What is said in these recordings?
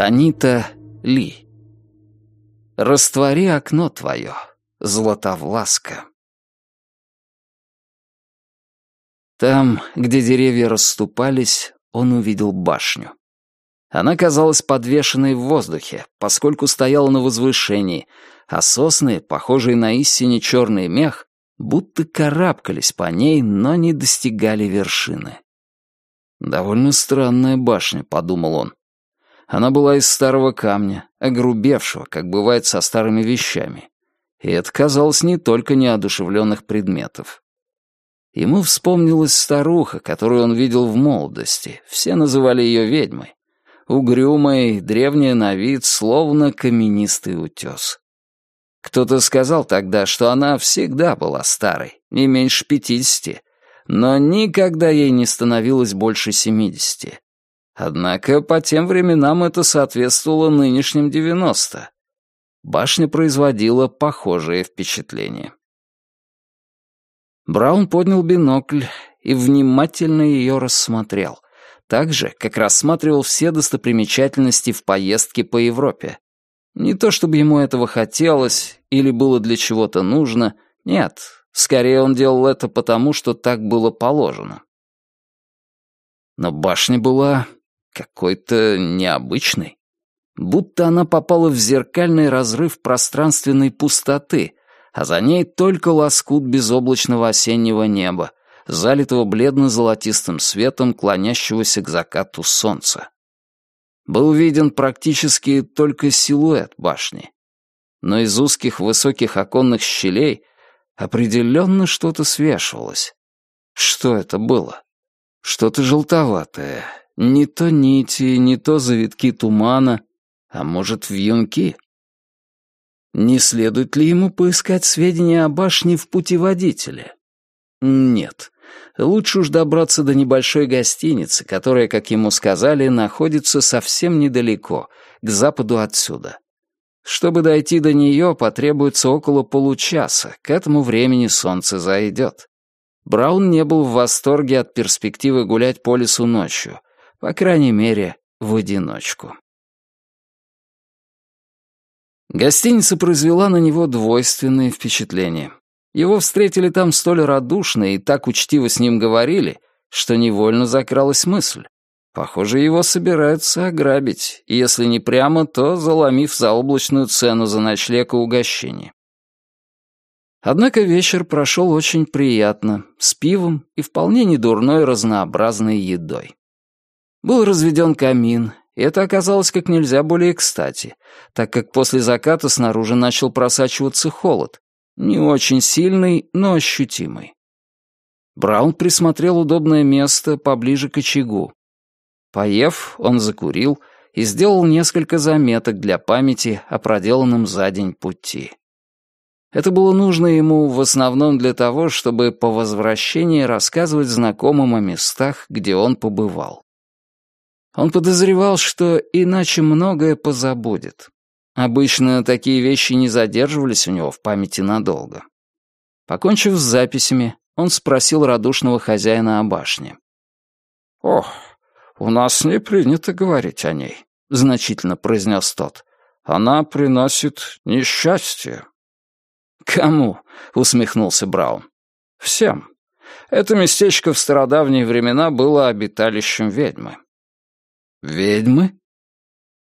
Танита Ли. Раствори окно твое, Златовласка. Там, где деревья расступались, он увидел башню. Она казалась подвешенной в воздухе, поскольку стояла на возвышении, а сосны, похожие на истине черный мех, будто карабкались по ней, но не достигали вершины. «Довольно странная башня», — подумал он. Она была из старого камня, огрубевшего, как бывает со старыми вещами. И это казалось не только неодушевленных предметов. Ему вспомнилась старуха, которую он видел в молодости. Все называли ее ведьмой. Угрюмой, древняя на вид, словно каменистый утес. Кто-то сказал тогда, что она всегда была старой, не меньше пятидесяти, но никогда ей не становилось больше семидесяти. Однако по тем временам это соответствовало нынешним девяносто. Башня производила похожее впечатление. Браун поднял бинокль и внимательно ее рассмотрел, так же, как рассматривал все достопримечательности в поездке по Европе. Не то чтобы ему этого хотелось или было для чего-то нужно, нет, скорее он делал это потому, что так было положено. Но башня была какой-то необычной. Будто она попала в зеркальный разрыв пространственной пустоты, а за ней только лоскут безоблачного осеннего неба, залитого бледно-золотистым светом клонящегося к закату солнца. Был виден практически только силуэт башни. Но из узких высоких оконных щелей определенно что-то свешивалось. Что это было? Что-то желтоватое. Не то нити, не то завитки тумана, а может, вьюнки? Не следует ли ему поискать сведения о башне в путеводителе? Нет. Лучше уж добраться до небольшой гостиницы, которая, как ему сказали, находится совсем недалеко, к западу отсюда. Чтобы дойти до нее, потребуется около получаса, к этому времени солнце зайдет. Браун не был в восторге от перспективы гулять по лесу ночью, по крайней мере, в одиночку. Гостиница произвела на него двойственные впечатления. Его встретили там столь радушно и так учтиво с ним говорили, что невольно закралась мысль. Похоже, его собираются ограбить, и если не прямо, то заломив заоблачную цену за ночлег и угощение. Однако вечер прошел очень приятно, с пивом и вполне недурной разнообразной едой. Был разведен камин, и это оказалось как нельзя более кстати, так как после заката снаружи начал просачиваться холод, не очень сильный, но ощутимый. Браун присмотрел удобное место поближе к очагу. Поев, он закурил и сделал несколько заметок для памяти о проделанном за день пути. Это было нужно ему в основном для того, чтобы по возвращении рассказывать знакомым о местах, где он побывал. Он подозревал, что иначе многое позабудет. Обычно такие вещи не задерживались у него в памяти надолго. Покончив с записями, он спросил радушного хозяина о башне. «Ох, у нас не принято говорить о ней», — значительно произнес тот. «Она приносит несчастье». «Кому?» — усмехнулся Браун. «Всем. Это местечко в стародавние времена было обиталищем ведьмы. «Ведьмы?»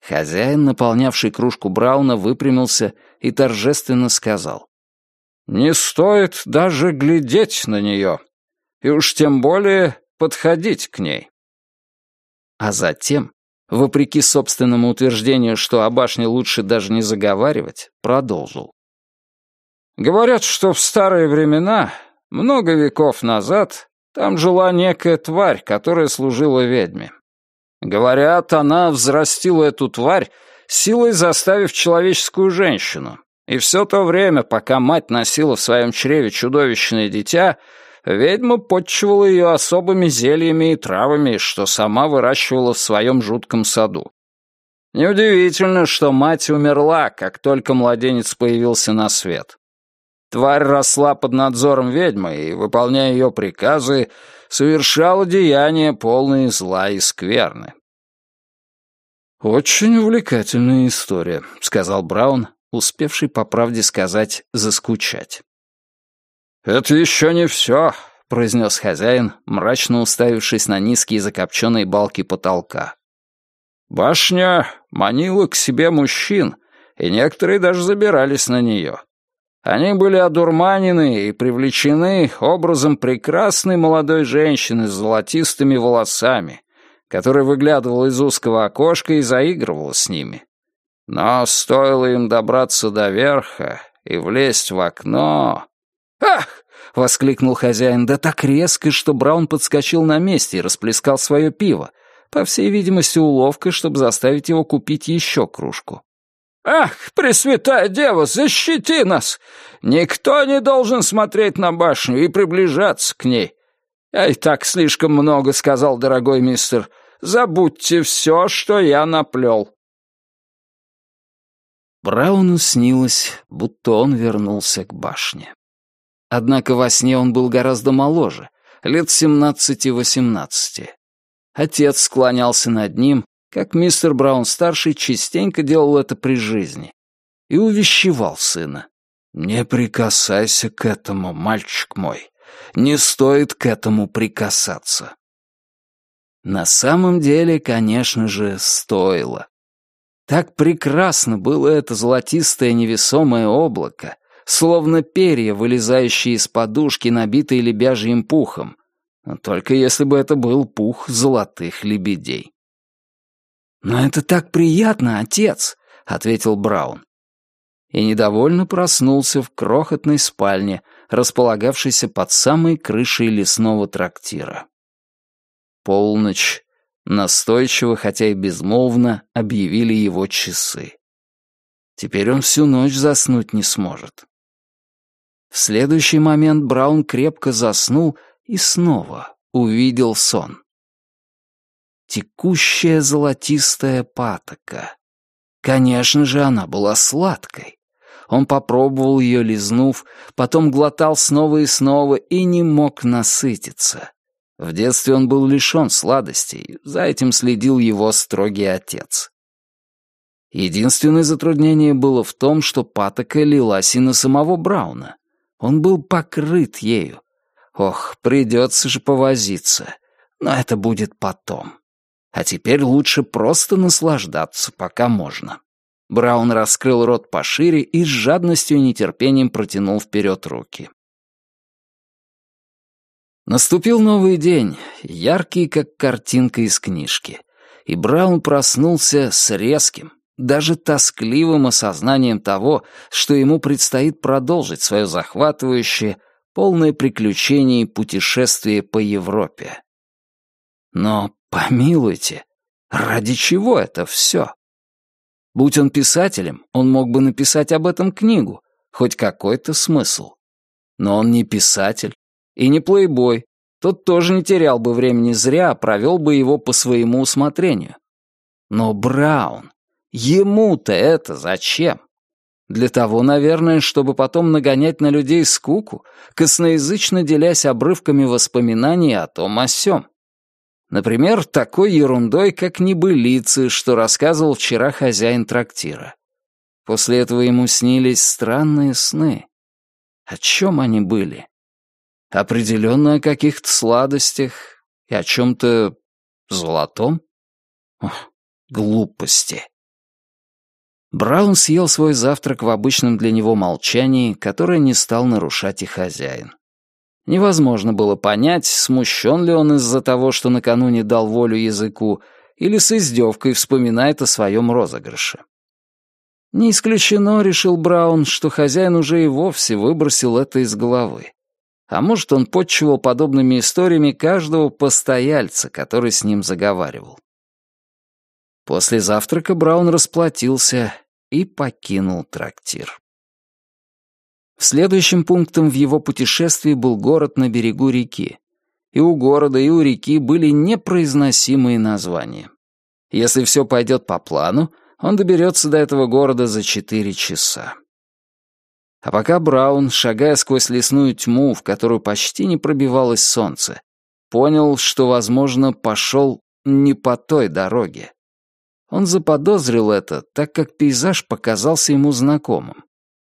Хозяин, наполнявший кружку Брауна, выпрямился и торжественно сказал. «Не стоит даже глядеть на нее, и уж тем более подходить к ней». А затем, вопреки собственному утверждению, что о башне лучше даже не заговаривать, продолжил. «Говорят, что в старые времена, много веков назад, там жила некая тварь, которая служила ведьме. Говорят, она взрастила эту тварь, силой заставив человеческую женщину. И все то время, пока мать носила в своем чреве чудовищное дитя, ведьма подчивала ее особыми зельями и травами, что сама выращивала в своем жутком саду. Неудивительно, что мать умерла, как только младенец появился на свет. Тварь росла под надзором ведьмы и, выполняя ее приказы, совершала деяния, полные зла и скверны. «Очень увлекательная история», — сказал Браун, успевший, по правде сказать, заскучать. «Это еще не все», — произнес хозяин, мрачно уставившись на низкие закопченные балки потолка. «Башня манила к себе мужчин, и некоторые даже забирались на нее. Они были одурманены и привлечены образом прекрасной молодой женщины с золотистыми волосами, которая выглядывала из узкого окошка и заигрывала с ними. Но стоило им добраться до верха и влезть в окно... «Ах!» — воскликнул хозяин, да так резко, что Браун подскочил на месте и расплескал свое пиво, по всей видимости, уловкой, чтобы заставить его купить еще кружку. «Ах, Пресвятая Дева, защити нас! Никто не должен смотреть на башню и приближаться к ней. Я и так слишком много сказал, дорогой мистер. Забудьте все, что я наплел». Брауну снилось, будто он вернулся к башне. Однако во сне он был гораздо моложе, лет семнадцати-восемнадцати. Отец склонялся над ним, как мистер Браун-старший частенько делал это при жизни, и увещевал сына. «Не прикасайся к этому, мальчик мой. Не стоит к этому прикасаться». На самом деле, конечно же, стоило. Так прекрасно было это золотистое невесомое облако, словно перья, вылезающие из подушки, набитые лебяжьим пухом. Только если бы это был пух золотых лебедей. «Но это так приятно, отец!» — ответил Браун. И недовольно проснулся в крохотной спальне, располагавшейся под самой крышей лесного трактира. Полночь. Настойчиво, хотя и безмолвно, объявили его часы. Теперь он всю ночь заснуть не сможет. В следующий момент Браун крепко заснул и снова увидел сон. Текущая золотистая патока. Конечно же, она была сладкой. Он попробовал ее, лизнув, потом глотал снова и снова и не мог насытиться. В детстве он был лишен сладостей, за этим следил его строгий отец. Единственное затруднение было в том, что патока лилась и на самого Брауна. Он был покрыт ею. Ох, придется же повозиться. Но это будет потом. А теперь лучше просто наслаждаться, пока можно. Браун раскрыл рот пошире и с жадностью и нетерпением протянул вперед руки. Наступил новый день, яркий, как картинка из книжки, и Браун проснулся с резким, даже тоскливым осознанием того, что ему предстоит продолжить свое захватывающее, полное приключений путешествие по Европе. Но, помилуйте, ради чего это все? Будь он писателем, он мог бы написать об этом книгу, хоть какой-то смысл. Но он не писатель, и не плейбой. Тот тоже не терял бы времени зря, а провел бы его по своему усмотрению. Но Браун, ему-то это зачем? Для того, наверное, чтобы потом нагонять на людей скуку, косноязычно делясь обрывками воспоминаний о том о сём. Например, такой ерундой, как небылицы, что рассказывал вчера хозяин трактира. После этого ему снились странные сны. О чем они были? Определенно о каких-то сладостях и о чем-то золотом? Ох, глупости. Браун съел свой завтрак в обычном для него молчании, которое не стал нарушать и хозяин. Невозможно было понять, смущен ли он из-за того, что накануне дал волю языку, или с издевкой вспоминает о своем розыгрыше. Не исключено, решил Браун, что хозяин уже и вовсе выбросил это из головы. А может, он подчивал подобными историями каждого постояльца, который с ним заговаривал. После завтрака Браун расплатился и покинул трактир. Следующим пунктом в его путешествии был город на берегу реки. И у города, и у реки были непроизносимые названия. Если все пойдет по плану, он доберется до этого города за четыре часа. А пока Браун, шагая сквозь лесную тьму, в которую почти не пробивалось солнце, понял, что, возможно, пошел не по той дороге. Он заподозрил это, так как пейзаж показался ему знакомым.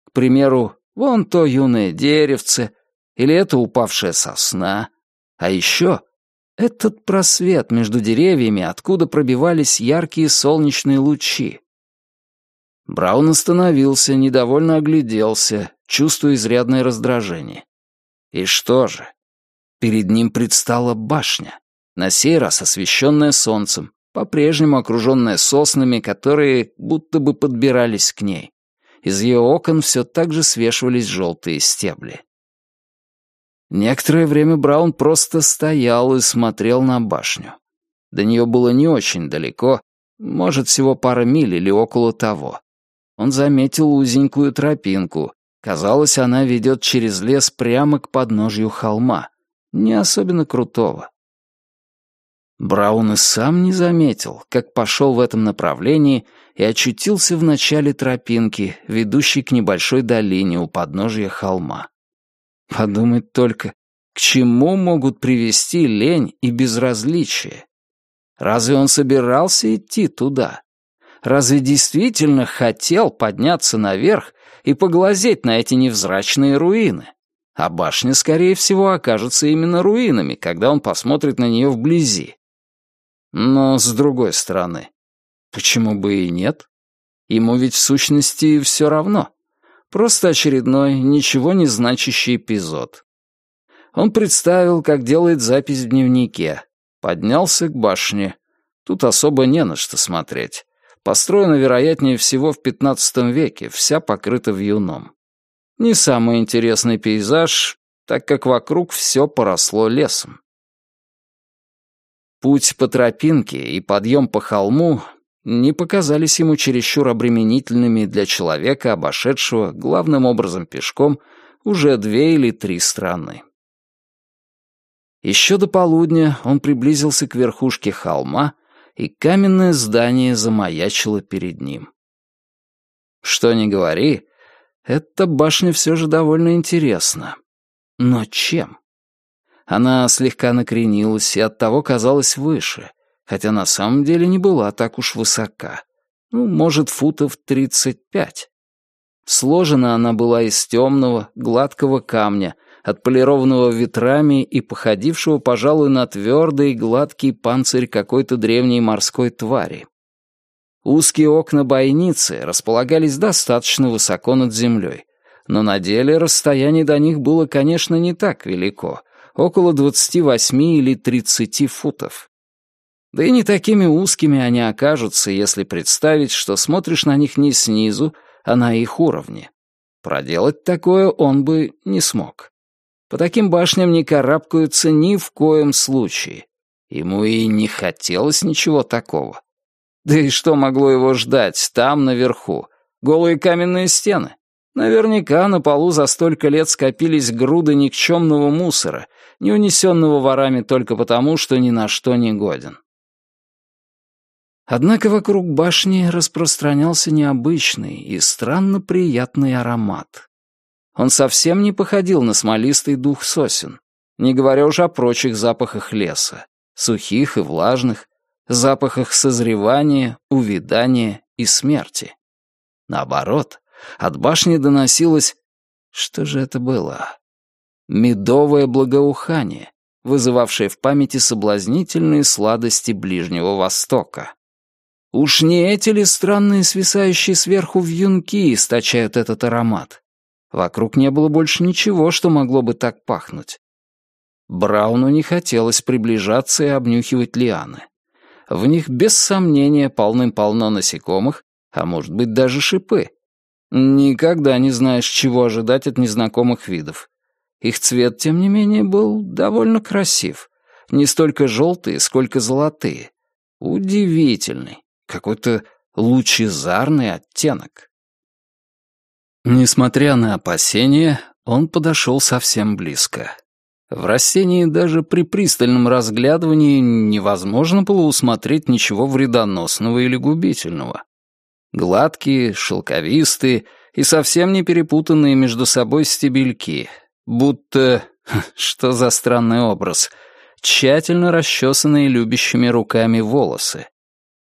К примеру, вон то юное деревце, или это упавшая сосна. А еще этот просвет между деревьями, откуда пробивались яркие солнечные лучи. Браун остановился, недовольно огляделся, чувствуя изрядное раздражение. И что же? Перед ним предстала башня, на сей раз освещенная солнцем, по-прежнему окруженная соснами, которые будто бы подбирались к ней. Из ее окон все так же свешивались желтые стебли. Некоторое время Браун просто стоял и смотрел на башню. До нее было не очень далеко, может, всего пара миль или около того. Он заметил узенькую тропинку. Казалось, она ведет через лес прямо к подножью холма. Не особенно крутого. Браун и сам не заметил, как пошел в этом направлении и очутился в начале тропинки, ведущей к небольшой долине у подножия холма. Подумать только, к чему могут привести лень и безразличие? Разве он собирался идти туда? Разве действительно хотел подняться наверх и поглазеть на эти невзрачные руины? А башня, скорее всего, окажется именно руинами, когда он посмотрит на нее вблизи. Но, с другой стороны, почему бы и нет? Ему ведь в сущности все равно. Просто очередной, ничего не значащий эпизод. Он представил, как делает запись в дневнике. Поднялся к башне. Тут особо не на что смотреть. Построена, вероятнее всего, в XV веке, вся покрыта вьюном. Не самый интересный пейзаж, так как вокруг все поросло лесом. Путь по тропинке и подъем по холму не показались ему чересчур обременительными для человека, обошедшего, главным образом пешком, уже две или три страны. Еще до полудня он приблизился к верхушке холма, и каменное здание замаячило перед ним. Что ни говори, эта башня все же довольно интересна. Но чем? Она слегка накренилась и оттого казалась выше, хотя на самом деле не была так уж высока. Ну, может, футов тридцать пять. Сложена она была из темного, гладкого камня, отполированного ветрами и походившего, пожалуй, на твердый, гладкий панцирь какой-то древней морской твари. Узкие окна бойницы располагались достаточно высоко над землей, но на деле расстояние до них было, конечно, не так велико, около 28 или 30 футов. Да и не такими узкими они окажутся, если представить, что смотришь на них не снизу, а на их уровне. Проделать такое он бы не смог. По таким башням не карабкаются ни в коем случае. Ему и не хотелось ничего такого. Да и что могло его ждать там, наверху? Голые каменные стены? Наверняка на полу за столько лет скопились груды никчемного мусора, не унесенного ворами только потому, что ни на что не годен. Однако вокруг башни распространялся необычный и странно приятный аромат. Он совсем не походил на смолистый дух сосен, не говоря уж о прочих запахах леса, сухих и влажных, запахах созревания, увядания и смерти. Наоборот, от башни доносилось... Что же это было? Медовое благоухание, вызывавшее в памяти соблазнительные сладости Ближнего Востока. Уж не эти ли странные свисающие сверху вьюнки источают этот аромат? Вокруг не было больше ничего, что могло бы так пахнуть. Брауну не хотелось приближаться и обнюхивать лианы. В них без сомнения полным-полно насекомых, а может быть даже шипы. Никогда не знаешь, чего ожидать от незнакомых видов. Их цвет, тем не менее, был довольно красив. Не столько желтые, сколько золотые. Удивительный, какой-то лучезарный оттенок. Несмотря на опасения, он подошел совсем близко. В растении даже при пристальном разглядывании невозможно было усмотреть ничего вредоносного или губительного. Гладкие, шелковистые и совсем не перепутанные между собой стебельки — Будто... Что за странный образ? Тщательно расчесанные любящими руками волосы.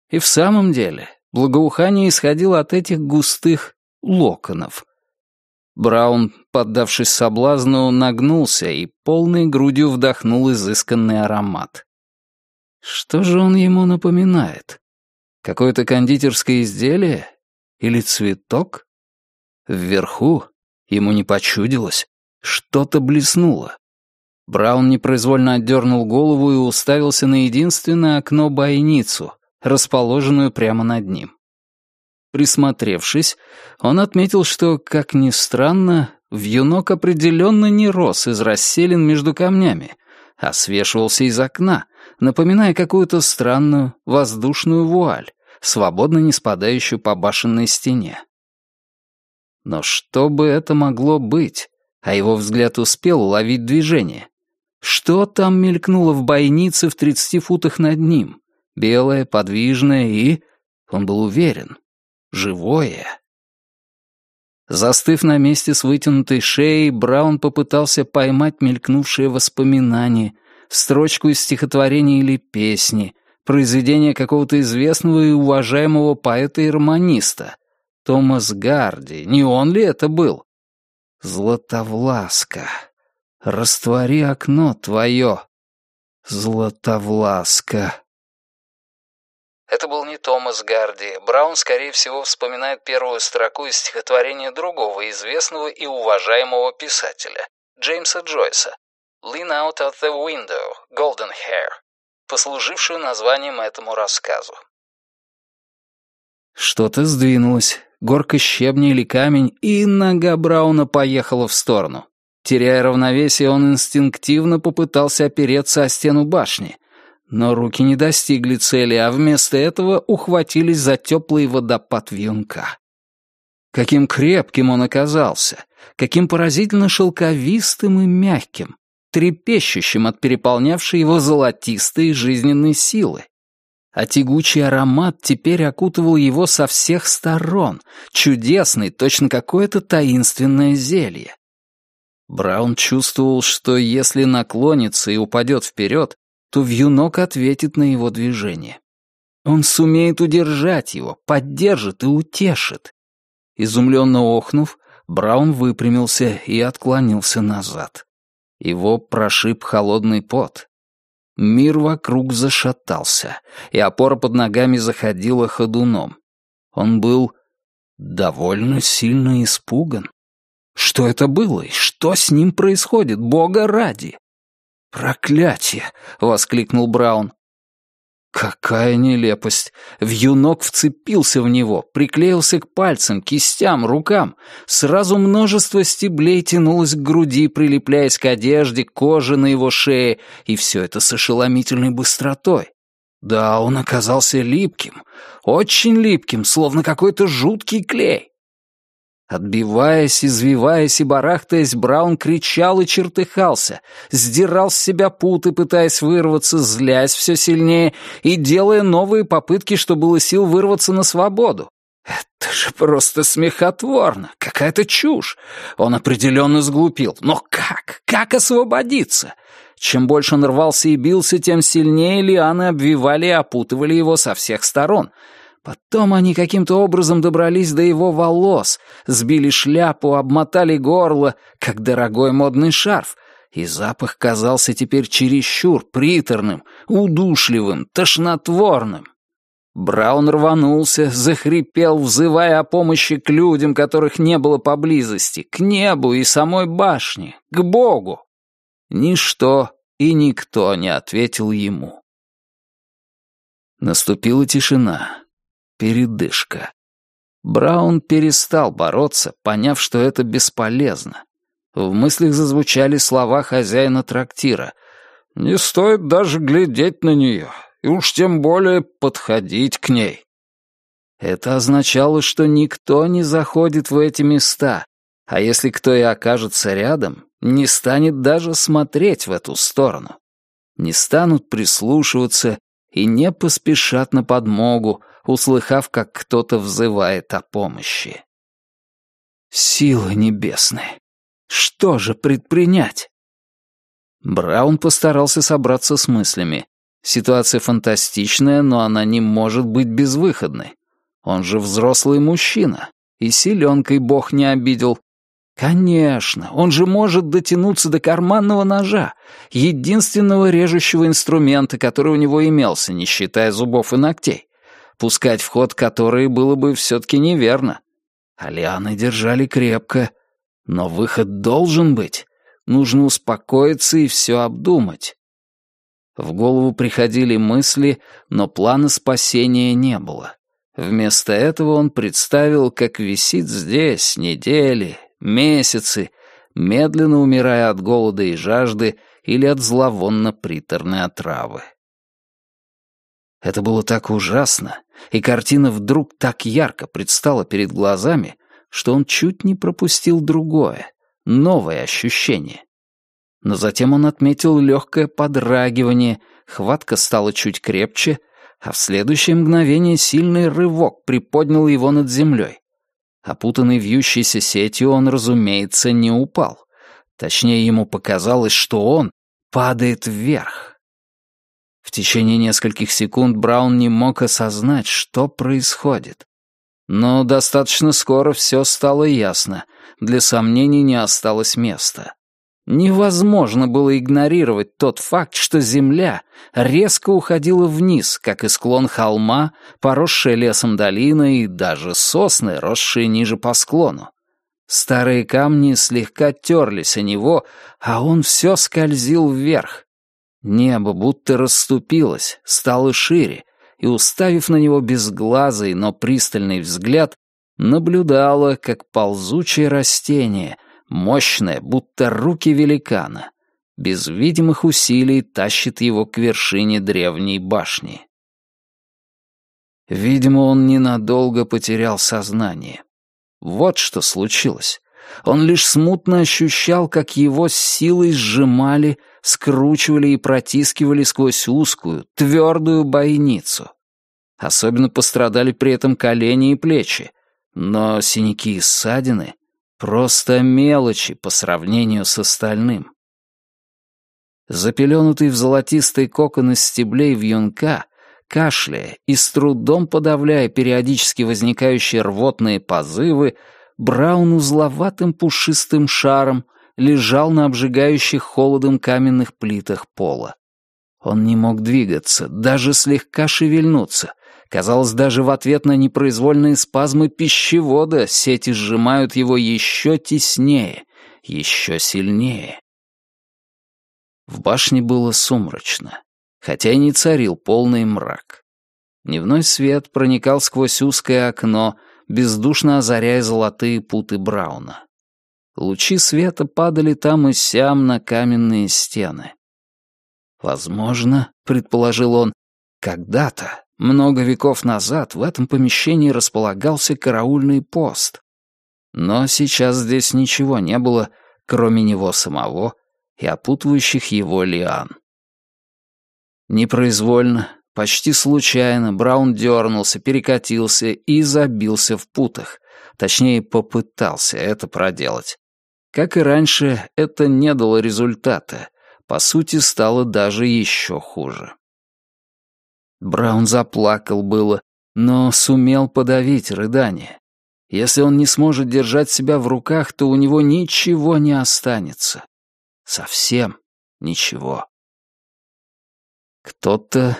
И в самом деле, благоухание исходило от этих густых локонов. Браун, поддавшись соблазну, нагнулся и полной грудью вдохнул изысканный аромат. Что же он ему напоминает? Какое-то кондитерское изделие? Или цветок? Вверху, ему не почудилось, что-то блеснуло. Браун непроизвольно отдернул голову и уставился на единственное окно-бойницу, расположенную прямо над ним. Присмотревшись, он отметил, что, как ни странно, вьюнок определенно не рос из расселин между камнями, а свешивался из окна, напоминая какую-то странную воздушную вуаль, свободно не спадающую по башенной стене. Но что бы это могло быть? А его взгляд успел уловить движение. Что там мелькнуло в бойнице в тридцати футах над ним? Белое, подвижное и... Он был уверен. Живое. Застыв на месте с вытянутой шеей, Браун попытался поймать мелькнувшее воспоминание, строчку из стихотворения или песни, произведение какого-то известного и уважаемого поэта и романиста. Томас Гарди, не он ли это был? Златовласка, раствори окно твое, Златовласка. Это был не Томас Гарди. Браун, скорее всего, вспоминает первую строку из стихотворения другого известного и уважаемого писателя, Джеймса Джойса, «Lean out of the window, golden hair», послужившую названием этому рассказу. Что-то сдвинулось, горка щебня или камень, и нога Брауна поехала в сторону. Теряя равновесие, он инстинктивно попытался опереться о стену башни — но руки не достигли цели, а вместо этого ухватились за теплый водопад вьюнка. Каким крепким он оказался, каким поразительно шелковистым и мягким, трепещущим от переполнявшей его золотистой жизненной силы. А тягучий аромат теперь окутывал его со всех сторон, чудесный, точно какое-то таинственное зелье. Браун чувствовал, что если наклонится и упадет вперед, то вьюнок ответит на его движение. Он сумеет удержать его, поддержит и утешит. Изумленно охнув, Браун выпрямился и отклонился назад. Его прошиб холодный пот. Мир вокруг зашатался, и опора под ногами заходила ходуном. Он был довольно сильно испуган. Что это было и что с ним происходит, бога ради? «Проклятие!» — воскликнул Браун. Какая нелепость! Вьюнок вцепился в него, приклеился к пальцам, кистям, рукам. Сразу множество стеблей тянулось к груди, прилепляясь к одежде, коже на его шее, и все это с ошеломительной быстротой. Да, он оказался липким, очень липким, словно какой-то жуткий клей. Отбиваясь, извиваясь и барахтаясь, Браун кричал и чертыхался, сдирал с себя путы, пытаясь вырваться, злясь все сильнее и делая новые попытки, что было сил вырваться на свободу. Это же просто смехотворно, какая-то чушь. Он определенно сглупил. Но как? Как освободиться? Чем больше он рвался и бился, тем сильнее лианы обвивали и опутывали его со всех сторон — Потом они каким-то образом добрались до его волос, сбили шляпу, обмотали горло, как дорогой модный шарф, и запах казался теперь чересчур приторным, удушливым, тошнотворным. Браун рванулся, захрипел, взывая о помощи к людям, которых не было поблизости, к небу и самой башне, к Богу. Ничто и никто не ответил ему. Наступила тишина. Передышка. Браун перестал бороться, поняв, что это бесполезно. В мыслях зазвучали слова хозяина трактира. «Не стоит даже глядеть на нее, и уж тем более подходить к ней». Это означало, что никто не заходит в эти места, а если кто и окажется рядом, не станет даже смотреть в эту сторону. Не станут прислушиваться и не поспешат на подмогу, услыхав, как кто-то взывает о помощи. Силы небесные! Что же предпринять? Браун постарался собраться с мыслями. Ситуация фантастичная, но она не может быть безвыходной. Он же взрослый мужчина, и силенкой бог не обидел. Конечно, он же может дотянуться до карманного ножа, единственного режущего инструмента, который у него имелся, не считая зубов и ногтей, пускать в ход которые было бы все-таки неверно. А лианы держали крепко. Но выход должен быть. Нужно успокоиться и все обдумать. В голову приходили мысли, но плана спасения не было. Вместо этого он представил, как висит здесь недели, месяцы, медленно умирая от голода и жажды или от зловонно-приторной отравы. Это было так ужасно, и картина вдруг так ярко предстала перед глазами, что он чуть не пропустил другое, новое ощущение. Но затем он отметил легкое подрагивание, хватка стала чуть крепче, а в следующее мгновение сильный рывок приподнял его над землей. Опутанный вьющейся сетью, он, разумеется, не упал. Точнее, ему показалось, что он падает вверх. В течение нескольких секунд Браун не мог осознать, что происходит. Но достаточно скоро все стало ясно, для сомнений не осталось места. Невозможно было игнорировать тот факт, что земля резко уходила вниз, как и склон холма, поросшая лесом долина и даже сосны, росшие ниже по склону. Старые камни слегка терлись о него, а он все скользил вверх. Небо будто расступилось, стало шире, и, уставив на него безглазый, но пристальный взгляд, наблюдало, как ползучее растение — мощное, будто руки великана, без видимых усилий тащит его к вершине древней башни. Видимо, он ненадолго потерял сознание. Вот что случилось. Он лишь смутно ощущал, как его с силой сжимали, скручивали и протискивали сквозь узкую, твердую бойницу. Особенно пострадали при этом колени и плечи, но синяки и ссадины Просто мелочи по сравнению с остальным. Запеленутый в золотистый кокон из стеблей вьюнка, кашляя и с трудом подавляя периодически возникающие рвотные позывы, Браун узловатым пушистым шаром лежал на обжигающих холодом каменных плитах пола. Он не мог двигаться, даже слегка шевельнуться, Казалось, даже в ответ на непроизвольные спазмы пищевода сети сжимают его еще теснее, еще сильнее. В башне было сумрачно, хотя и не царил полный мрак. Дневной свет проникал сквозь узкое окно, бездушно озаряя золотые путы Брауна. Лучи света падали там и сям на каменные стены. Возможно, предположил он, когда-то много веков назад в этом помещении располагался караульный пост. Но сейчас здесь ничего не было, кроме него самого и опутывающих его лиан. Непроизвольно, почти случайно, Браун дернулся, перекатился и забился в путах. Точнее, попытался это проделать. Как и раньше, это не дало результата. По сути, стало даже еще хуже. Браун заплакал было, но сумел подавить рыдание. Если он не сможет держать себя в руках, то у него ничего не останется. Совсем ничего. Кто-то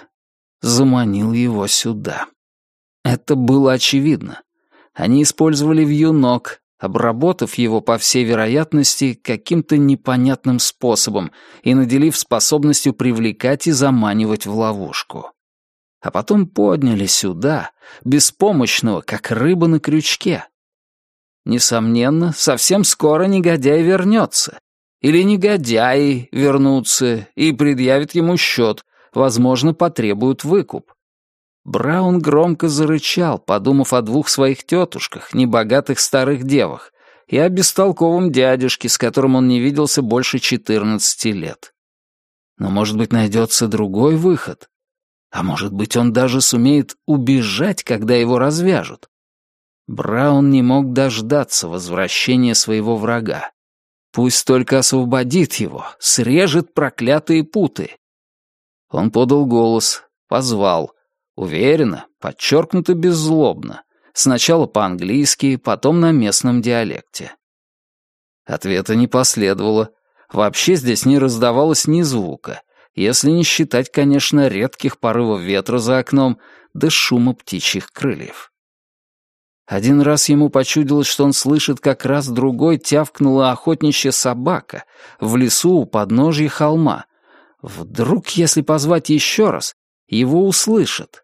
заманил его сюда. Это было очевидно. Они использовали вьюнок, обработав его, по всей вероятности, каким-то непонятным способом и наделив способностью привлекать и заманивать в ловушку а потом подняли сюда, беспомощного, как рыба на крючке. Несомненно, совсем скоро негодяй вернется. Или негодяи вернутся и предъявят ему счет, возможно, потребуют выкуп. Браун громко зарычал, подумав о двух своих тетушках, небогатых старых девах, и о бестолковом дядюшке, с которым он не виделся больше четырнадцати лет. Но, может быть, найдется другой выход. А может быть, он даже сумеет убежать, когда его развяжут. Браун не мог дождаться возвращения своего врага. Пусть только освободит его, срежет проклятые путы. Он подал голос, позвал. Уверенно, подчеркнуто беззлобно. Сначала по-английски, потом на местном диалекте. Ответа не последовало. Вообще здесь не раздавалось ни звука, если не считать, конечно, редких порывов ветра за окном да шума птичьих крыльев. Один раз ему почудилось, что он слышит, как раз другой тявкнула охотничья собака в лесу у подножья холма. Вдруг, если позвать еще раз, его услышат.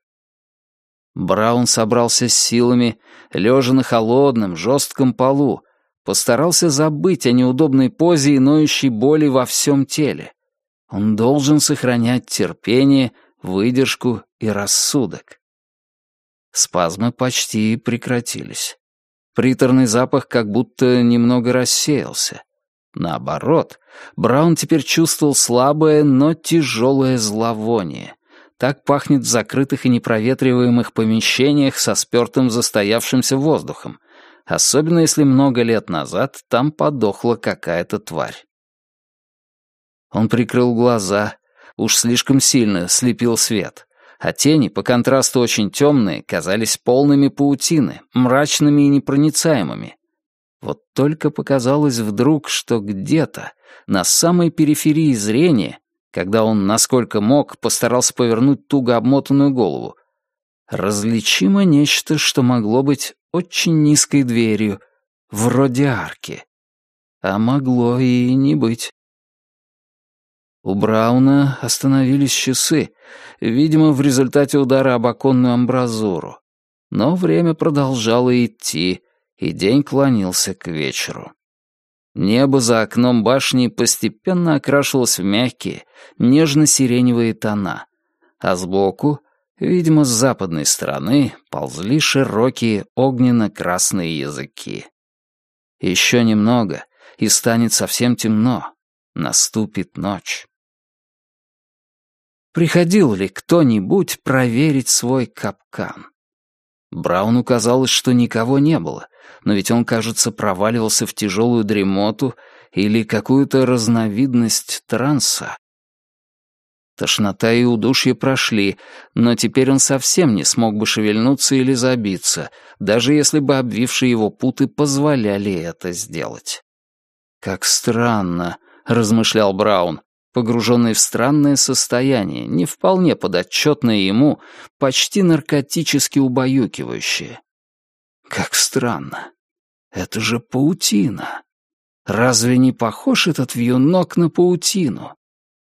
Браун собрался с силами, лежа на холодном, жестком полу, постарался забыть о неудобной позе и ноющей боли во всем теле. Он должен сохранять терпение, выдержку и рассудок. Спазмы почти прекратились. Приторный запах как будто немного рассеялся. Наоборот, Браун теперь чувствовал слабое, но тяжелое зловоние. Так пахнет в закрытых и непроветриваемых помещениях со спертым застоявшимся воздухом, особенно если много лет назад там подохла какая-то тварь. Он прикрыл глаза, уж слишком сильно слепил свет а тени, по контрасту очень темные, казались полными паутины, мрачными и непроницаемыми. Вот только показалось вдруг, что где-то, на самой периферии зрения, когда он, насколько мог, постарался повернуть туго обмотанную голову, различимо нечто, что могло быть очень низкой дверью, вроде арки. А могло и не быть. У Брауна остановились часы, видимо, в результате удара об оконную амбразуру. Но время продолжало идти, и день клонился к вечеру. Небо за окном башни постепенно окрашивалось в мягкие, нежно-сиреневые тона, а сбоку, видимо, с западной стороны, ползли широкие огненно-красные языки. Еще немного, и станет совсем темно. Наступит ночь. Приходил ли кто-нибудь проверить свой капкан? Брауну казалось, что никого не было, но ведь он, кажется, проваливался в тяжелую дремоту или какую-то разновидность транса. Тошнота и удушье прошли, но теперь он совсем не смог бы шевельнуться или забиться, даже если бы обвившие его путы позволяли это сделать. «Как странно», — размышлял Браун, погруженный в странное состояние, не вполне подотчетное ему, почти наркотически убаюкивающее. Как странно. Это же паутина. Разве не похож этот вьюнок на паутину?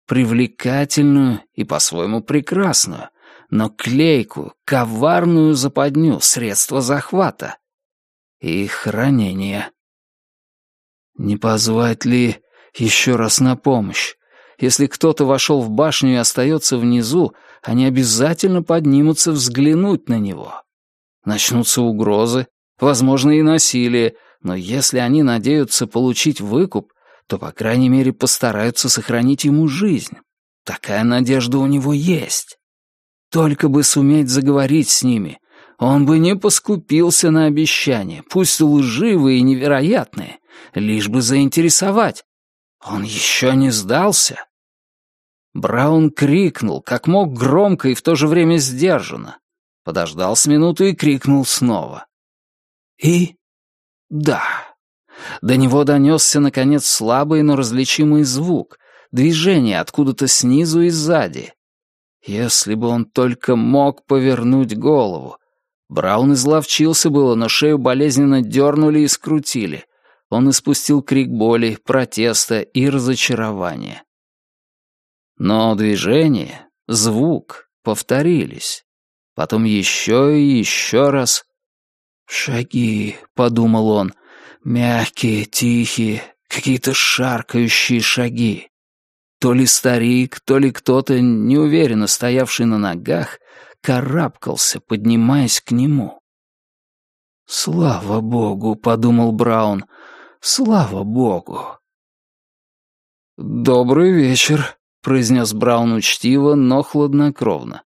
Привлекательную и по-своему прекрасную, но клейкую, коварную западню, средство захвата. И хранения. Не позвать ли еще раз на помощь? Если кто-то вошел в башню и остается внизу, они обязательно поднимутся взглянуть на него. Начнутся угрозы, возможно, и насилие, но если они надеются получить выкуп, то, по крайней мере, постараются сохранить ему жизнь. Такая надежда у него есть. Только бы суметь заговорить с ними, он бы не поскупился на обещания, пусть лживые и невероятные, лишь бы заинтересовать. Он еще не сдался. Браун крикнул, как мог громко и в то же время сдержанно. Подождал с минуту и крикнул снова. И... да. До него донесся, наконец, слабый, но различимый звук, движение откуда-то снизу и сзади. Если бы он только мог повернуть голову. Браун изловчился было, но шею болезненно дернули и скрутили. Он испустил крик боли, протеста и разочарования. Но движение, звук повторились. Потом еще и еще раз. «Шаги», — подумал он, — «мягкие, тихие, какие-то шаркающие шаги». То ли старик, то ли кто-то, неуверенно стоявший на ногах, карабкался, поднимаясь к нему. «Слава богу», — подумал Браун, — «слава богу». «Добрый вечер», произнес Браун учтиво, но хладнокровно.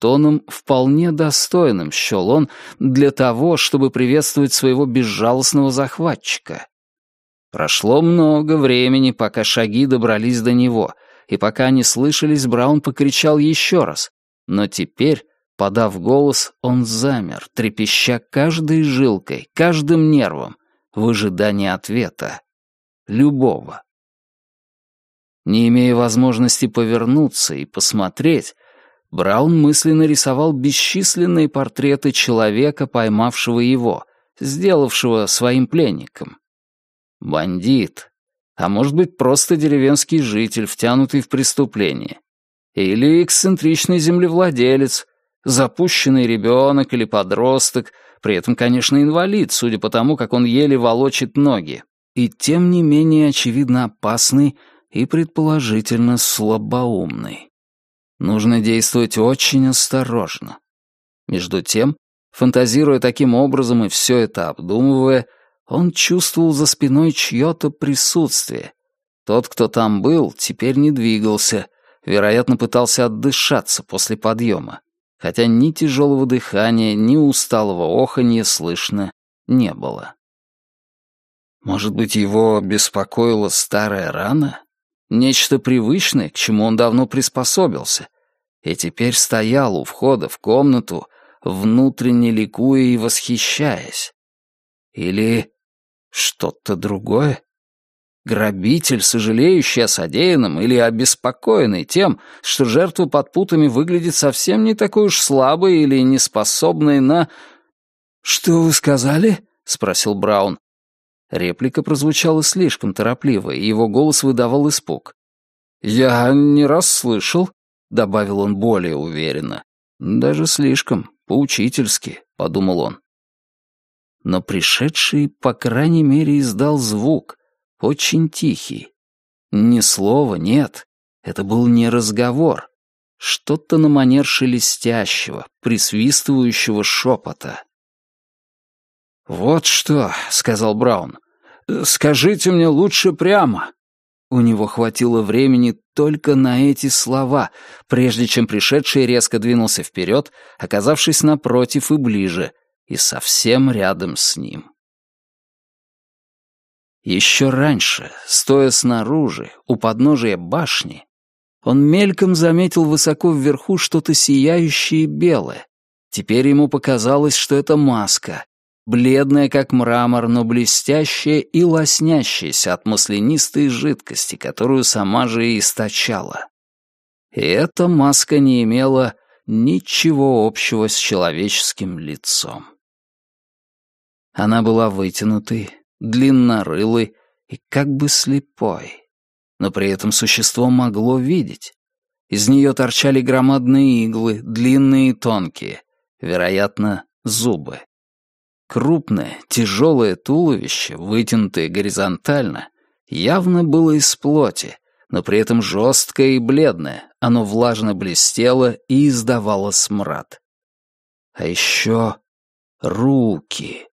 Тоном вполне достойным счел он для того, чтобы приветствовать своего безжалостного захватчика. Прошло много времени, пока шаги добрались до него, и пока они слышались, Браун покричал еще раз. Но теперь, подав голос, он замер, трепеща каждой жилкой, каждым нервом, в ожидании ответа. Любого. Не имея возможности повернуться и посмотреть, Браун мысленно рисовал бесчисленные портреты человека, поймавшего его, сделавшего своим пленником. Бандит, а может быть просто деревенский житель, втянутый в преступление. Или эксцентричный землевладелец, запущенный ребенок или подросток, при этом, конечно, инвалид, судя по тому, как он еле волочит ноги, и тем не менее очевидно опасный и предположительно слабоумный. Нужно действовать очень осторожно. Между тем, фантазируя таким образом и все это обдумывая, он чувствовал за спиной чье-то присутствие. Тот, кто там был, теперь не двигался, вероятно, пытался отдышаться после подъема, хотя ни тяжелого дыхания, ни усталого оханья слышно не было. Может быть, его беспокоила старая рана? Нечто привычное, к чему он давно приспособился, и теперь стоял у входа в комнату, внутренне ликуя и восхищаясь. Или что-то другое? Грабитель, сожалеющий о содеянном или обеспокоенный тем, что жертва под путами выглядит совсем не такой уж слабой или неспособной на... «Что вы сказали?» — спросил Браун. Реплика прозвучала слишком торопливо, и его голос выдавал испуг. «Я не раз слышал», — добавил он более уверенно. «Даже слишком, поучительски», — подумал он. Но пришедший, по крайней мере, издал звук, очень тихий. Ни слова, нет, это был не разговор. Что-то на манер шелестящего, присвистывающего шепота. «Вот что», — сказал Браун, — «скажите мне лучше прямо». У него хватило времени только на эти слова, прежде чем пришедший резко двинулся вперед, оказавшись напротив и ближе, и совсем рядом с ним. Еще раньше, стоя снаружи, у подножия башни, он мельком заметил высоко вверху что-то сияющее белое. Теперь ему показалось, что это маска, бледная как мрамор, но блестящая и лоснящаяся от маслянистой жидкости, которую сама же и источала. И эта маска не имела ничего общего с человеческим лицом. Она была вытянутой, длиннорылой и как бы слепой, но при этом существо могло видеть. Из нее торчали громадные иглы, длинные и тонкие, вероятно, зубы. Крупное, тяжелое туловище, вытянутое горизонтально, явно было из плоти, но при этом жесткое и бледное, оно влажно блестело и издавало смрад. А еще руки.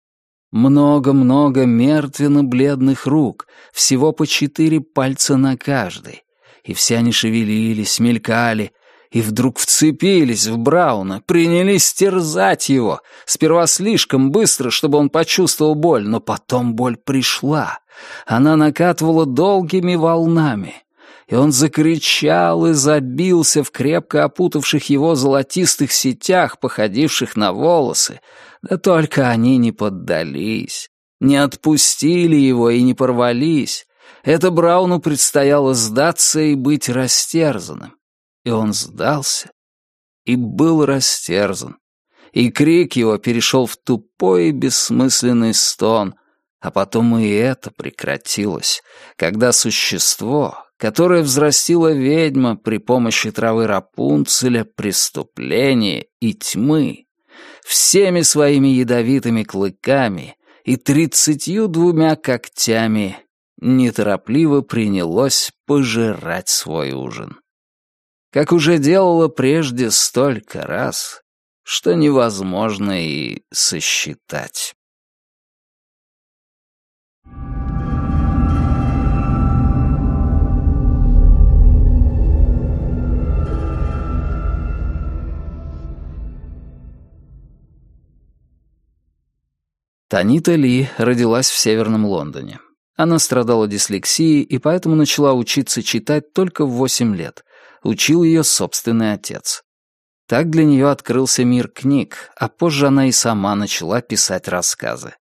Много-много мертвенно-бледных рук, всего по четыре пальца на каждой. И все они шевелились, мелькали, и вдруг вцепились в Брауна, принялись терзать его. Сперва слишком быстро, чтобы он почувствовал боль, но потом боль пришла. Она накатывала долгими волнами. И он закричал и забился в крепко опутавших его золотистых сетях, походивших на волосы. Да только они не поддались, не отпустили его и не порвались. Это Брауну предстояло сдаться и быть растерзанным. И он сдался и был растерзан. И крик его перешел в тупой и бессмысленный стон, а потом и это прекратилось, когда существо, которое взрастила ведьма при помощи травы Рапунцеля, преступления и тьмы, всеми своими ядовитыми клыками и тридцатью двумя когтями неторопливо принялось пожирать свой ужин как уже делала прежде столько раз, что невозможно и сосчитать. Танита Ли родилась в Северном Лондоне. Она страдала дислексией и поэтому начала учиться читать только в 8 лет. Учил ее собственный отец. Так для нее открылся мир книг, а позже она и сама начала писать рассказы.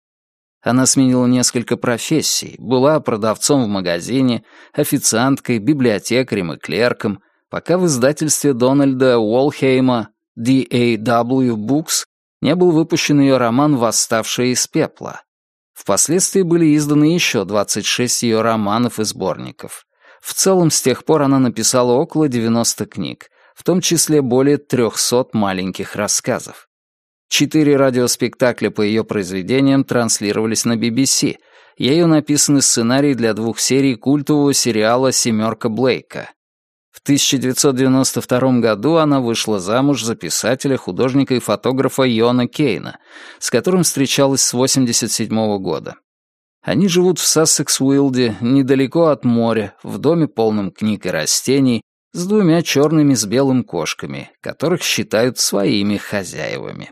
Она сменила несколько профессий, была продавцом в магазине, официанткой, библиотекарем и клерком, пока в издательстве Дональда Уолхейма DAW Books не был выпущен ее роман «Восставшая из пепла». Впоследствии были изданы еще 26 ее романов и сборников. В целом, с тех пор она написала около 90 книг, в том числе более 300 маленьких рассказов. Четыре радиоспектакля по ее произведениям транслировались на BBC. Ею написаны сценарии для двух серий культового сериала «Семерка Блейка». В 1992 году она вышла замуж за писателя, художника и фотографа Йона Кейна, с которым встречалась с 1987 года. Они живут в Сассекс-Уилде, недалеко от моря, в доме полном книг и растений, с двумя черными с белым кошками, которых считают своими хозяевами.